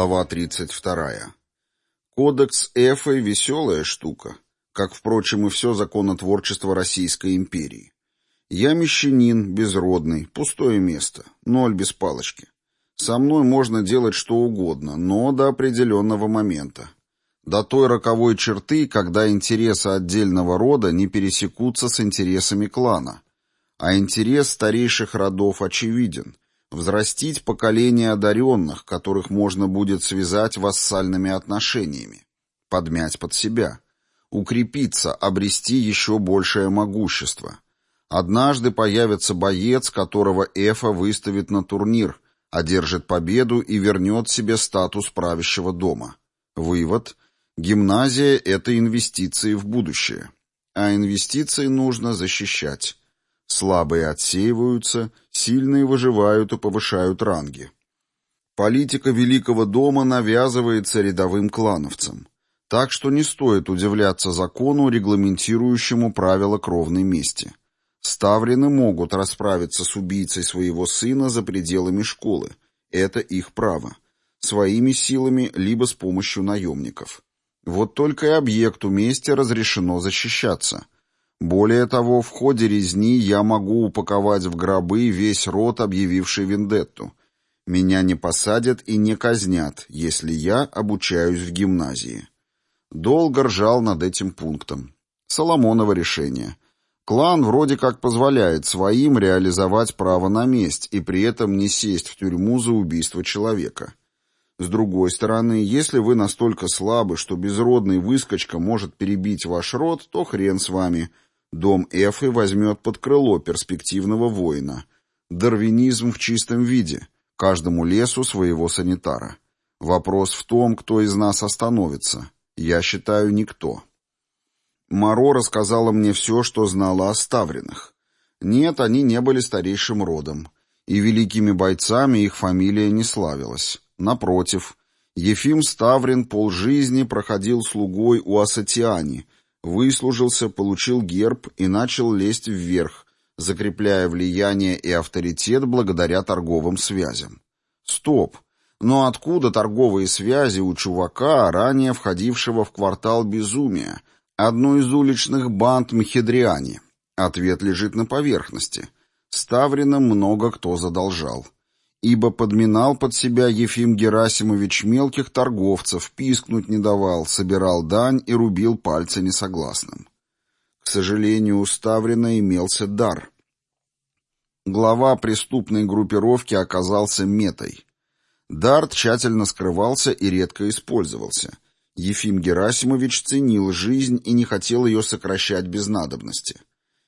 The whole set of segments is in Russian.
Глава 32. Кодекс Эфы — веселая штука, как, впрочем, и все законотворчество Российской империи. Я мещанин, безродный, пустое место, ноль без палочки. Со мной можно делать что угодно, но до определенного момента. До той роковой черты, когда интересы отдельного рода не пересекутся с интересами клана. А интерес старейших родов очевиден — взрастить поколение одаренных, которых можно будет связать вассальными отношениями, подмять под себя, укрепиться, обрести еще большее могущество. Однажды появится боец, которого Эфа выставит на турнир, одержит победу и вернет себе статус правящего дома. Вывод – гимназия – это инвестиции в будущее. А инвестиции нужно защищать. Слабые отсеиваются, сильные выживают и повышают ранги. Политика Великого дома навязывается рядовым клановцам. Так что не стоит удивляться закону, регламентирующему правила кровной мести. Ставрины могут расправиться с убийцей своего сына за пределами школы. Это их право. Своими силами, либо с помощью наемников. Вот только и объекту мести разрешено защищаться. Более того, в ходе резни я могу упаковать в гробы весь род, объявивший вендетту. Меня не посадят и не казнят, если я обучаюсь в гимназии. Долго ржал над этим пунктом. Соломоново решение. Клан вроде как позволяет своим реализовать право на месть и при этом не сесть в тюрьму за убийство человека. С другой стороны, если вы настолько слабы, что безродный выскочка может перебить ваш род, то хрен с вами – Дом Эфы возьмет под крыло перспективного воина. Дарвинизм в чистом виде. Каждому лесу своего санитара. Вопрос в том, кто из нас остановится. Я считаю, никто. Маро рассказала мне все, что знала о Ставриных. Нет, они не были старейшим родом. И великими бойцами их фамилия не славилась. Напротив, Ефим Ставрин полжизни проходил слугой у Асатиани — Выслужился, получил герб и начал лезть вверх, закрепляя влияние и авторитет благодаря торговым связям. Стоп! Но откуда торговые связи у чувака, ранее входившего в квартал безумия, одну из уличных банд Мхедриани? Ответ лежит на поверхности. Ставрина много кто задолжал ибо подминал под себя Ефим Герасимович мелких торговцев, пискнуть не давал, собирал дань и рубил пальцы несогласным. К сожалению, у Ставрина имелся дар. Глава преступной группировки оказался метой. Дар тщательно скрывался и редко использовался. Ефим Герасимович ценил жизнь и не хотел ее сокращать без надобности.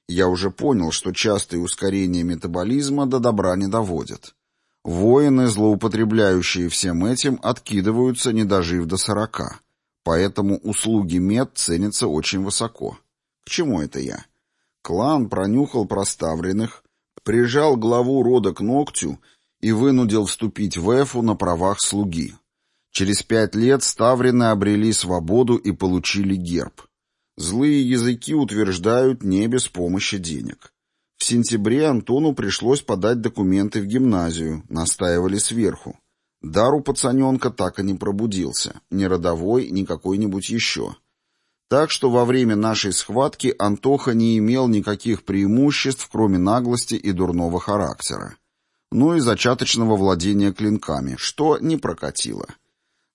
Я уже понял, что частые ускорения метаболизма до добра не доводят. Воины, злоупотребляющие всем этим, откидываются, не дожив до сорока. Поэтому услуги мед ценятся очень высоко. К чему это я? Клан пронюхал проставленных, прижал главу рода к ногтю и вынудил вступить в Эфу на правах слуги. Через пять лет Ставрины обрели свободу и получили герб. Злые языки утверждают не без помощи денег. В сентябре Антону пришлось подать документы в гимназию, настаивали сверху. Дар у пацаненка так и не пробудился, ни родовой, ни какой-нибудь еще. Так что во время нашей схватки Антоха не имел никаких преимуществ, кроме наглости и дурного характера. Ну и зачаточного владения клинками, что не прокатило.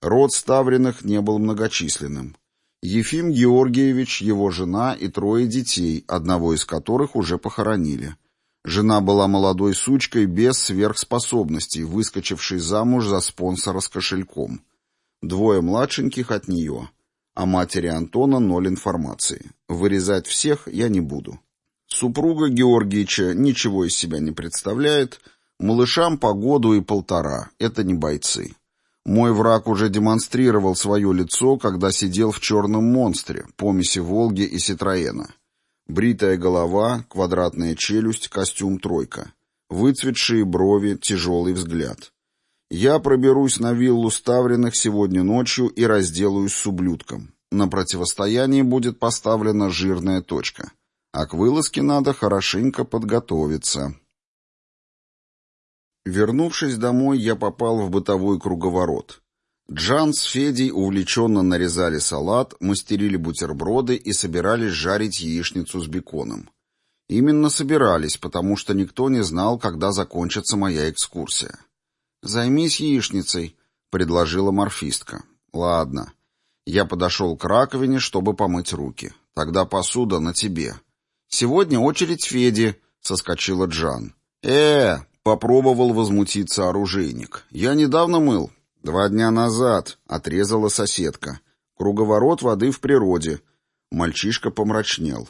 Род Ставриных не был многочисленным. Ефим Георгиевич, его жена и трое детей, одного из которых уже похоронили. Жена была молодой сучкой без сверхспособностей, выскочившей замуж за спонсора с кошельком. Двое младшеньких от нее. О матери Антона ноль информации. Вырезать всех я не буду. Супруга Георгиевича ничего из себя не представляет. Малышам по году и полтора. Это не бойцы. Мой враг уже демонстрировал свое лицо, когда сидел в черном монстре, помеси Волги и Ситроена. Бритая голова, квадратная челюсть, костюм тройка. Выцветшие брови, тяжелый взгляд. Я проберусь на виллу Ставриных сегодня ночью и разделаюсь с ублюдком. На противостоянии будет поставлена жирная точка. А к вылазке надо хорошенько подготовиться. Вернувшись домой, я попал в бытовой круговорот. Джан с Федей увлеченно нарезали салат, мастерили бутерброды и собирались жарить яичницу с беконом. Именно собирались, потому что никто не знал, когда закончится моя экскурсия. «Займись яичницей», — предложила морфистка. «Ладно». Я подошел к раковине, чтобы помыть руки. «Тогда посуда на тебе». «Сегодня очередь Феди», — соскочила Джан. «Э, попробовал возмутиться оружейник. Я недавно мыл, «Два дня назад», — отрезала соседка. «Круговорот воды в природе». Мальчишка помрачнел.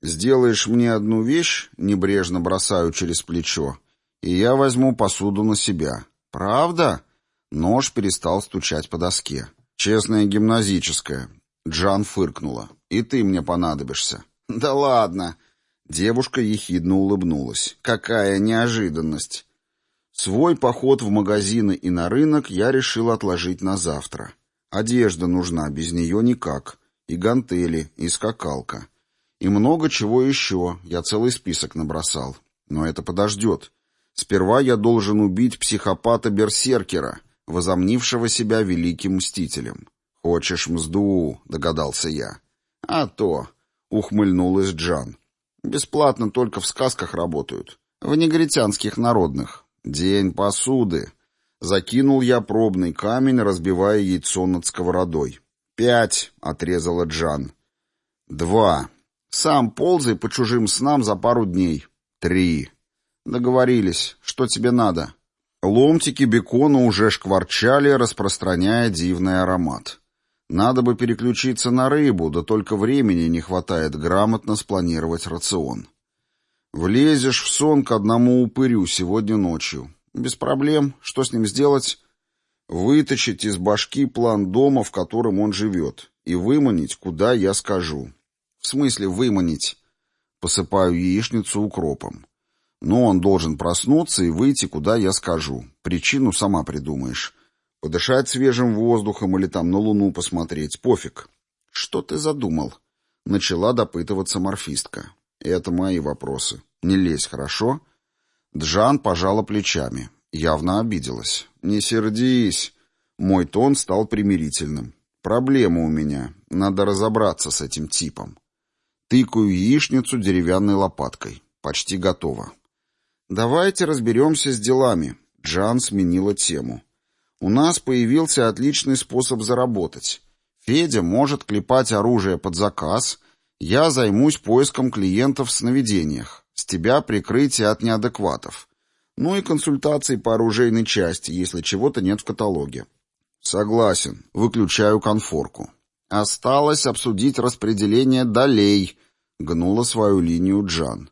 «Сделаешь мне одну вещь, небрежно бросаю через плечо, и я возьму посуду на себя». «Правда?» Нож перестал стучать по доске. «Честная гимназическая». Джан фыркнула. «И ты мне понадобишься». «Да ладно!» Девушка ехидно улыбнулась. «Какая неожиданность!» Свой поход в магазины и на рынок я решил отложить на завтра. Одежда нужна, без нее никак. И гантели, и скакалка. И много чего еще, я целый список набросал. Но это подождет. Сперва я должен убить психопата-берсеркера, возомнившего себя великим мстителем. «Хочешь мзду?» — догадался я. «А то!» — ухмыльнулась Джан. «Бесплатно только в сказках работают. В негритянских народных. «День посуды!» Закинул я пробный камень, разбивая яйцо над сковородой. «Пять!» — отрезала Джан. «Два!» «Сам ползай по чужим снам за пару дней». «Три!» «Договорились. Что тебе надо?» Ломтики бекона уже шкварчали, распространяя дивный аромат. Надо бы переключиться на рыбу, да только времени не хватает грамотно спланировать рацион. Влезешь в сон к одному упырю сегодня ночью. Без проблем. Что с ним сделать? Вытащить из башки план дома, в котором он живет, и выманить, куда я скажу. В смысле выманить? Посыпаю яичницу укропом. Но он должен проснуться и выйти, куда я скажу. Причину сама придумаешь. Подышать свежим воздухом или там на луну посмотреть, пофиг. Что ты задумал? Начала допытываться морфистка. Это мои вопросы. Не лезь, хорошо? Джан пожала плечами. Явно обиделась. Не сердись. Мой тон стал примирительным. Проблема у меня. Надо разобраться с этим типом. Тыкаю яичницу деревянной лопаткой. Почти готово. Давайте разберемся с делами. Джан сменила тему. У нас появился отличный способ заработать. Федя может клепать оружие под заказ я займусь поиском клиентов в сновидениях. С тебя прикрытие от неадекватов. Ну и консультации по оружейной части, если чего-то нет в каталоге. Согласен. Выключаю конфорку. Осталось обсудить распределение долей, гнула свою линию Джан.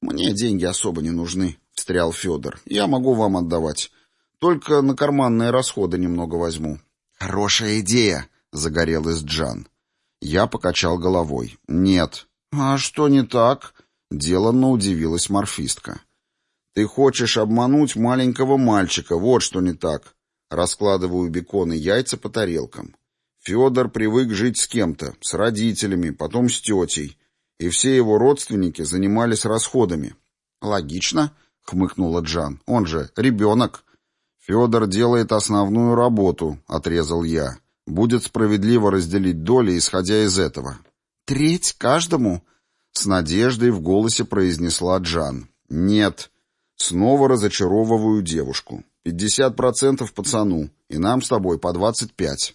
Мне деньги особо не нужны, встрял Федор. Я могу вам отдавать. Только на карманные расходы немного возьму. Хорошая идея, загорелась Джан. Я покачал головой. «Нет». «А что не так?» Деланно удивилась морфистка. «Ты хочешь обмануть маленького мальчика, вот что не так». Раскладываю бекон и яйца по тарелкам. Федор привык жить с кем-то, с родителями, потом с тетей, и все его родственники занимались расходами. «Логично», — хмыкнула Джан, — «он же ребенок». «Федор делает основную работу», — отрезал я. Будет справедливо разделить доли, исходя из этого. «Треть каждому?» — с надеждой в голосе произнесла Джан. «Нет». Снова разочаровываю девушку. «Пятьдесят процентов пацану, и нам с тобой по двадцать пять».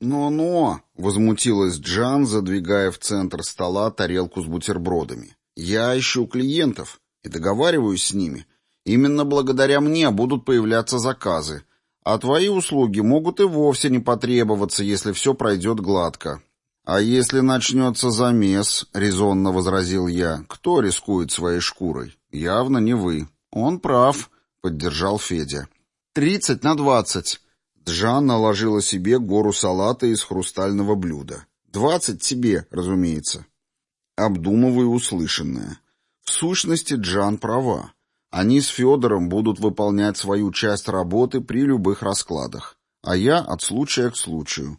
«Но-но!» — возмутилась Джан, задвигая в центр стола тарелку с бутербродами. «Я ищу клиентов и договариваюсь с ними. Именно благодаря мне будут появляться заказы, а твои услуги могут и вовсе не потребоваться, если все пройдет гладко. А если начнется замес, — резонно возразил я, — кто рискует своей шкурой? Явно не вы. Он прав, — поддержал Федя. Тридцать на двадцать. Джан наложила себе гору салата из хрустального блюда. Двадцать себе, разумеется. Обдумываю услышанное. В сущности, Джан права. Они с Федором будут выполнять свою часть работы при любых раскладах, а я от случая к случаю.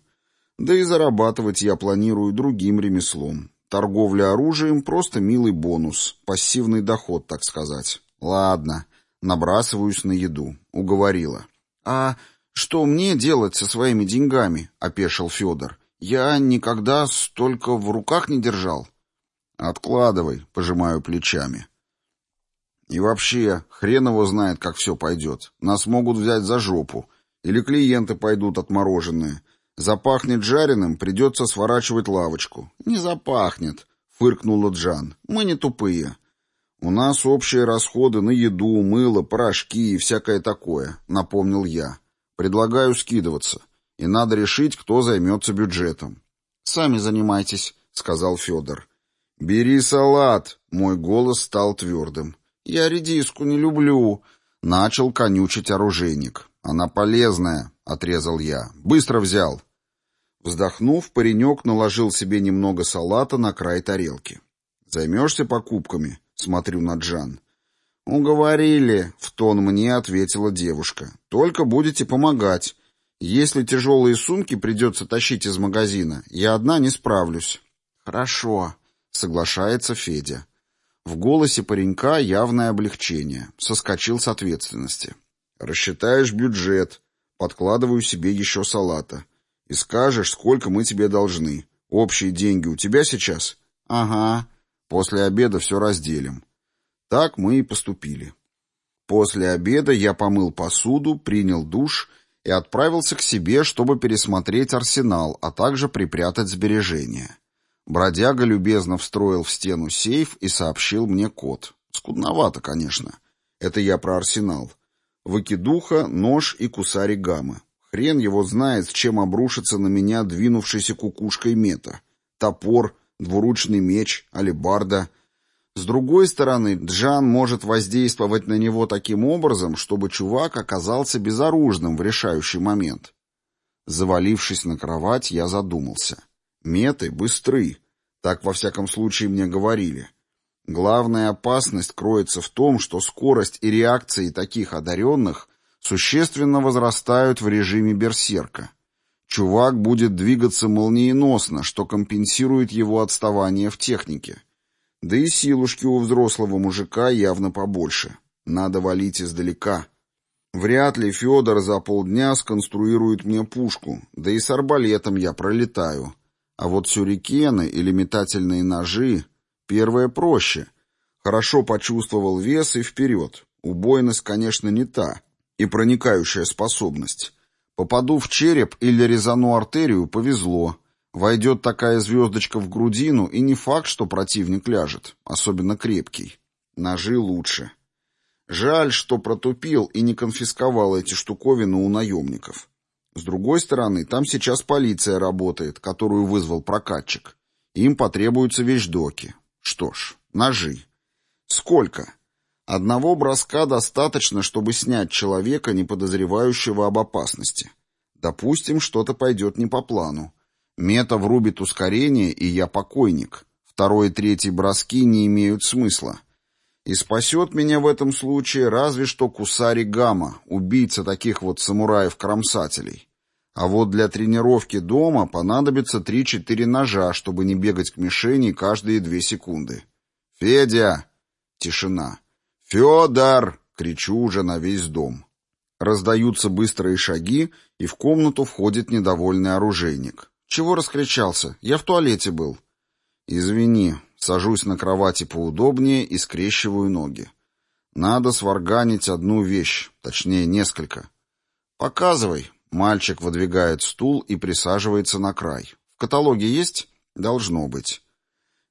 Да и зарабатывать я планирую другим ремеслом. Торговля оружием — просто милый бонус, пассивный доход, так сказать. Ладно, набрасываюсь на еду. Уговорила. А «Что мне делать со своими деньгами?» — опешил Федор. «Я никогда столько в руках не держал». «Откладывай», — пожимаю плечами. «И вообще, хрен его знает, как все пойдет. Нас могут взять за жопу. Или клиенты пойдут отмороженные. Запахнет жареным, придется сворачивать лавочку». «Не запахнет», — фыркнула Джан. «Мы не тупые». «У нас общие расходы на еду, мыло, порошки и всякое такое», — напомнил я. «Предлагаю скидываться, и надо решить, кто займется бюджетом». «Сами занимайтесь», — сказал Федор. «Бери салат!» — мой голос стал твердым. «Я редиску не люблю!» — начал конючить оружейник. «Она полезная!» — отрезал я. «Быстро взял!» Вздохнув, паренек наложил себе немного салата на край тарелки. «Займешься покупками?» — смотрю на Джан. «Уговорили», — в тон мне ответила девушка. «Только будете помогать. Если тяжелые сумки придется тащить из магазина, я одна не справлюсь». «Хорошо», Соглашается Федя. В голосе паренька явное облегчение. Соскочил с ответственности. «Рассчитаешь бюджет. Подкладываю себе еще салата. И скажешь, сколько мы тебе должны. Общие деньги у тебя сейчас?» «Ага. После обеда все разделим». Так мы и поступили. После обеда я помыл посуду, принял душ и отправился к себе, чтобы пересмотреть арсенал, а также припрятать сбережения. Бродяга любезно встроил в стену сейф и сообщил мне код. Скудновато, конечно. Это я про арсенал. Выкидуха, нож и кусари гаммы. Хрен его знает, с чем обрушится на меня двинувшийся кукушкой мета. Топор, двуручный меч, алебарда. С другой стороны, Джан может воздействовать на него таким образом, чтобы чувак оказался безоружным в решающий момент. Завалившись на кровать, я задумался. Меты быстры. Так, во всяком случае, мне говорили. Главная опасность кроется в том, что скорость и реакции таких одаренных существенно возрастают в режиме берсерка. Чувак будет двигаться молниеносно, что компенсирует его отставание в технике. Да и силушки у взрослого мужика явно побольше. Надо валить издалека. Вряд ли Федор за полдня сконструирует мне пушку, да и с арбалетом я пролетаю. А вот сюрикены или метательные ножи — первое проще. Хорошо почувствовал вес и вперед. Убойность, конечно, не та. И проникающая способность. Попаду в череп или резану артерию — повезло. Войдет такая звездочка в грудину, и не факт, что противник ляжет, особенно крепкий. Ножи лучше. Жаль, что протупил и не конфисковал эти штуковины у наемников. С другой стороны, там сейчас полиция работает, которую вызвал прокатчик. Им потребуются вещдоки. Что ж, ножи. Сколько? Одного броска достаточно, чтобы снять человека, не подозревающего об опасности. Допустим, что-то пойдет не по плану. Мета врубит ускорение, и я покойник. Второй и третий броски не имеют смысла. И спасет меня в этом случае разве что Кусари Гама, убийца таких вот самураев-кромсателей. А вот для тренировки дома понадобится 3-4 ножа, чтобы не бегать к мишени каждые две секунды. «Федя!» Тишина. «Федор!» — кричу уже на весь дом. Раздаются быстрые шаги, и в комнату входит недовольный оружейник. «Чего раскричался? Я в туалете был». «Извини, Сажусь на кровати поудобнее и скрещиваю ноги. Надо сварганить одну вещь, точнее, несколько. «Показывай». Мальчик выдвигает стул и присаживается на край. «В каталоге есть?» «Должно быть».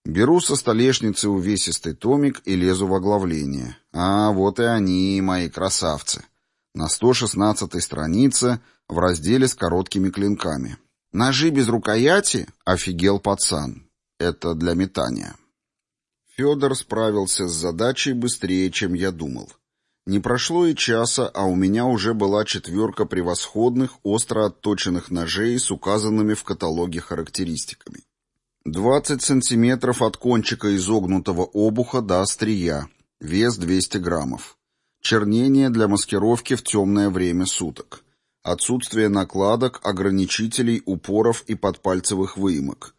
Беру со столешницы увесистый томик и лезу в оглавление. А, вот и они, мои красавцы. На 116-й странице в разделе с короткими клинками. «Ножи без рукояти?» — офигел пацан. Это для метания. Федор справился с задачей быстрее, чем я думал. Не прошло и часа, а у меня уже была четверка превосходных, остро отточенных ножей с указанными в каталоге характеристиками. 20 сантиметров от кончика изогнутого обуха до острия, вес 200 граммов. Чернение для маскировки в темное время суток. Отсутствие накладок, ограничителей, упоров и подпальцевых выемок.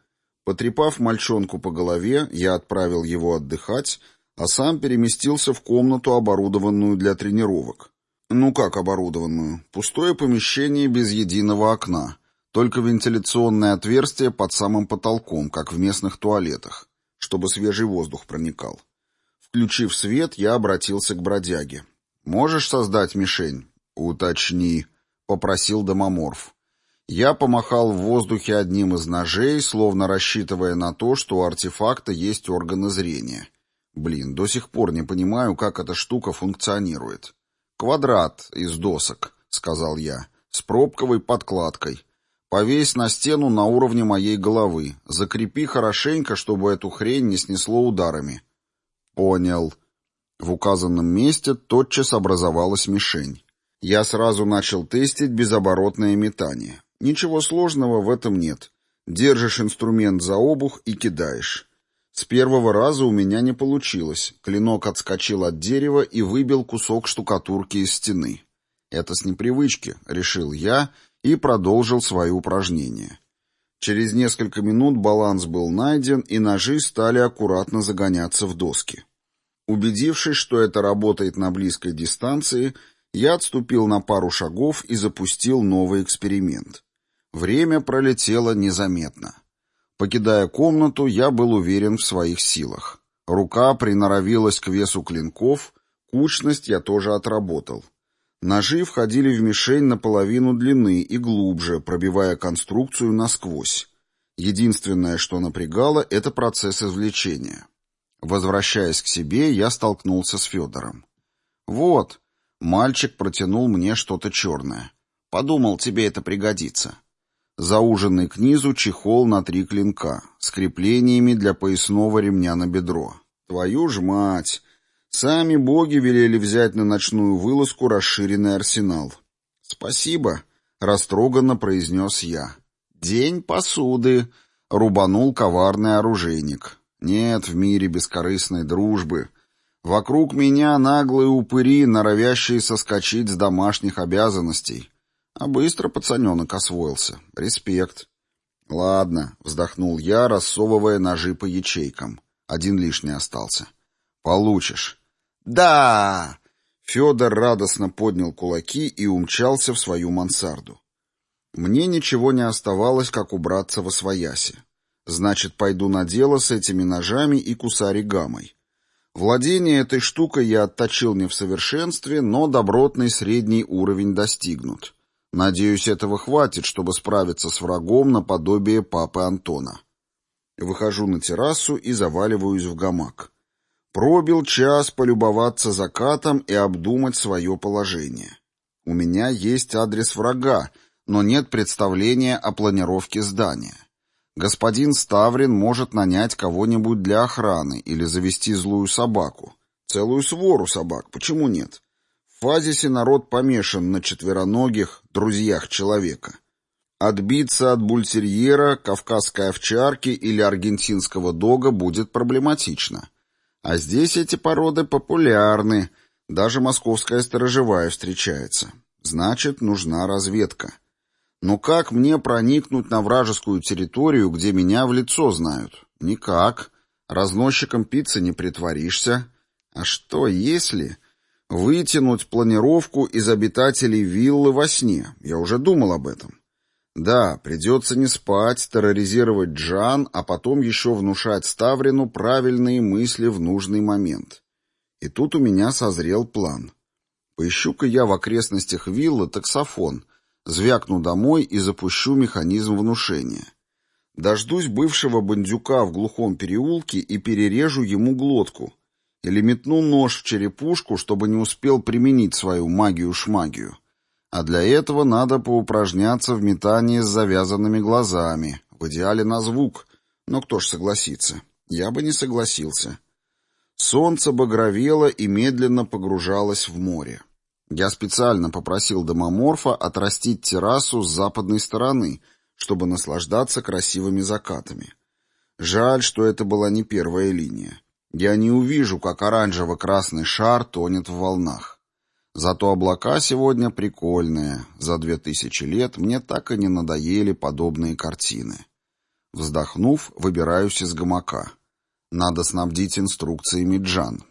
Потрепав мальчонку по голове, я отправил его отдыхать, а сам переместился в комнату, оборудованную для тренировок. Ну как оборудованную? Пустое помещение без единого окна. Только вентиляционное отверстие под самым потолком, как в местных туалетах, чтобы свежий воздух проникал. Включив свет, я обратился к бродяге. «Можешь создать мишень?» «Уточни», — попросил домоморф. Я помахал в воздухе одним из ножей, словно рассчитывая на то, что у артефакта есть органы зрения. Блин, до сих пор не понимаю, как эта штука функционирует. «Квадрат из досок», — сказал я, — «с пробковой подкладкой. Повесь на стену на уровне моей головы. Закрепи хорошенько, чтобы эту хрень не снесло ударами». «Понял». В указанном месте тотчас образовалась мишень. Я сразу начал тестить безоборотное метание. Ничего сложного в этом нет. Держишь инструмент за обух и кидаешь. С первого раза у меня не получилось. Клинок отскочил от дерева и выбил кусок штукатурки из стены. Это с непривычки, решил я и продолжил свои упражнения. Через несколько минут баланс был найден, и ножи стали аккуратно загоняться в доски. Убедившись, что это работает на близкой дистанции, я отступил на пару шагов и запустил новый эксперимент. Время пролетело незаметно. Покидая комнату, я был уверен в своих силах. Рука приноровилась к весу клинков, кучность я тоже отработал. Ножи входили в мишень наполовину длины и глубже, пробивая конструкцию насквозь. Единственное, что напрягало, это процесс извлечения. Возвращаясь к себе, я столкнулся с Федором. «Вот», — мальчик протянул мне что-то черное. «Подумал, тебе это пригодится». Зауженный к низу чехол на три клинка, с креплениями для поясного ремня на бедро. Твою ж мать! Сами боги велели взять на ночную вылазку расширенный арсенал. «Спасибо», — растроганно произнес я. «День посуды», — рубанул коварный оружейник. «Нет в мире бескорыстной дружбы. Вокруг меня наглые упыри, норовящие соскочить с домашних обязанностей. А быстро пацаненок освоился. Респект. Ладно, вздохнул я, рассовывая ножи по ячейкам. Один лишний остался. Получишь. Да! Федор радостно поднял кулаки и умчался в свою мансарду. Мне ничего не оставалось, как убраться во свояси. Значит, пойду на дело с этими ножами и кусаригамой. Владение этой штукой я отточил не в совершенстве, но добротный средний уровень достигнут. Надеюсь, этого хватит, чтобы справиться с врагом наподобие папы Антона. Выхожу на террасу и заваливаюсь в гамак. Пробил час полюбоваться закатом и обдумать свое положение. У меня есть адрес врага, но нет представления о планировке здания. Господин Ставрин может нанять кого-нибудь для охраны или завести злую собаку. Целую свору собак, почему нет? Фазисе народ помешан на четвероногих друзьях человека. Отбиться от бультерьера, кавказской овчарки или аргентинского дога будет проблематично. А здесь эти породы популярны, даже московская сторожевая встречается. Значит, нужна разведка. Но как мне проникнуть на вражескую территорию, где меня в лицо знают? Никак. Разносчиком пиццы не притворишься. А что если... Вытянуть планировку из обитателей виллы во сне. Я уже думал об этом. Да, придется не спать, терроризировать Джан, а потом еще внушать Ставрину правильные мысли в нужный момент. И тут у меня созрел план. Поищу-ка я в окрестностях виллы таксофон, звякну домой и запущу механизм внушения. Дождусь бывшего бандюка в глухом переулке и перережу ему глотку — или метну нож в черепушку, чтобы не успел применить свою магию-шмагию. А для этого надо поупражняться в метании с завязанными глазами, в идеале на звук. Но кто ж согласится? Я бы не согласился. Солнце багровело и медленно погружалось в море. Я специально попросил домоморфа отрастить террасу с западной стороны, чтобы наслаждаться красивыми закатами. Жаль, что это была не первая линия. Я не увижу, как оранжево-красный шар тонет в волнах. Зато облака сегодня прикольные. За две тысячи лет мне так и не надоели подобные картины. Вздохнув, выбираюсь из гамака. Надо снабдить инструкциями Джан.